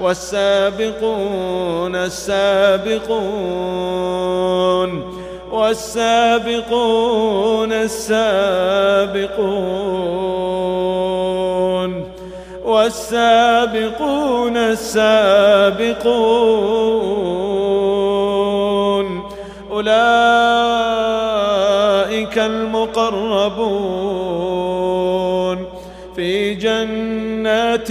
والسابقون السابقون والسابقون السابقون والسابقون السابقون أولئك المقربون في جنات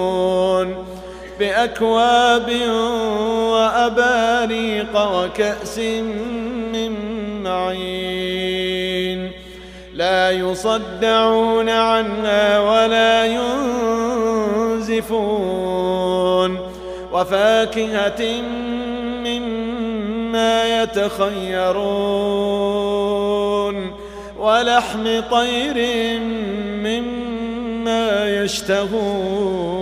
بأكواب وأباريق وكأس من معين. لا يصدعون عنا ولا ينزفون. وفاكهة مما يتخيرون. ولحم طير مما يشتهون.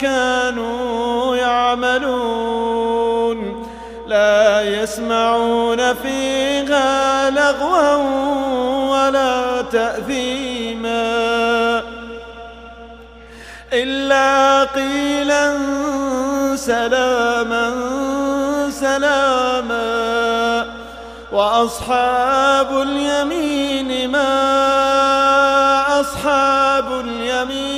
كانوا يعملون لا يسمعون فيها لغوا ولا تأثيما إلا قيلا سلاما سلاما وأصحاب اليمين ما أصحاب اليمين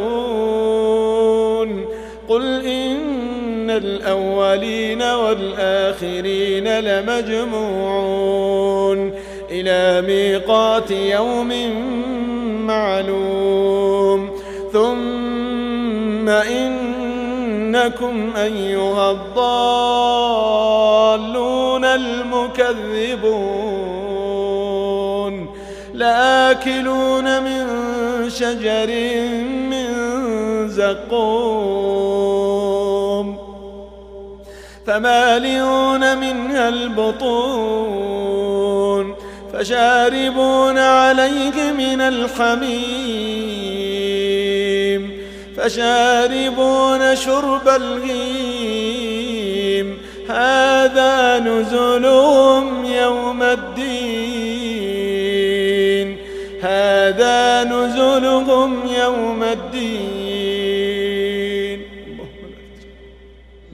الأولين والآخرين لمجموعون إلى ميقات يوم معلوم. ثم إنكم أيها الضالون المكذبون. لآكلون من شجر من زقون فمالئون منها البطون فشاربون عليه من الحميم فشاربون شرب الغيم هذا نزلهم يوم الدين هذا نزلهم يوم الدين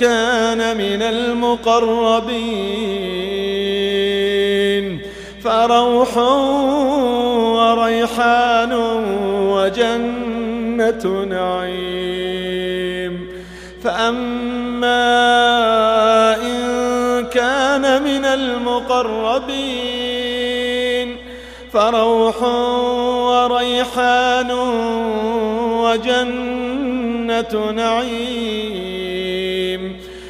كان من المقربين. فروح وريحان وجنة نعيم. فأما إن كان من المقربين فروح وريحان وجنة نعيم.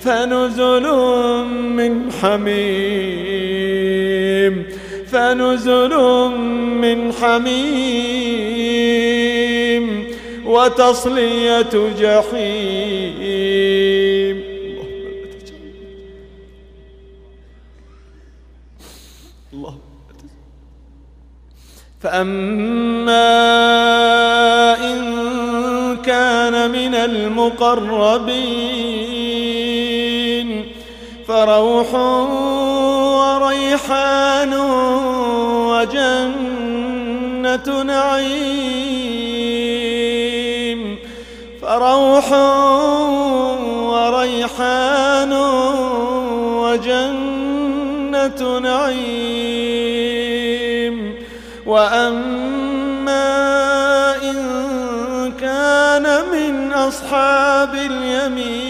فنزل من حميم. فنزل من حميم. وتصلية جحيم. الله فأما إن كان من المقربين فروح وريحان وجنة نعيم. فروح وريحان وجنة نعيم. وأما إن كان من أصحاب اليمين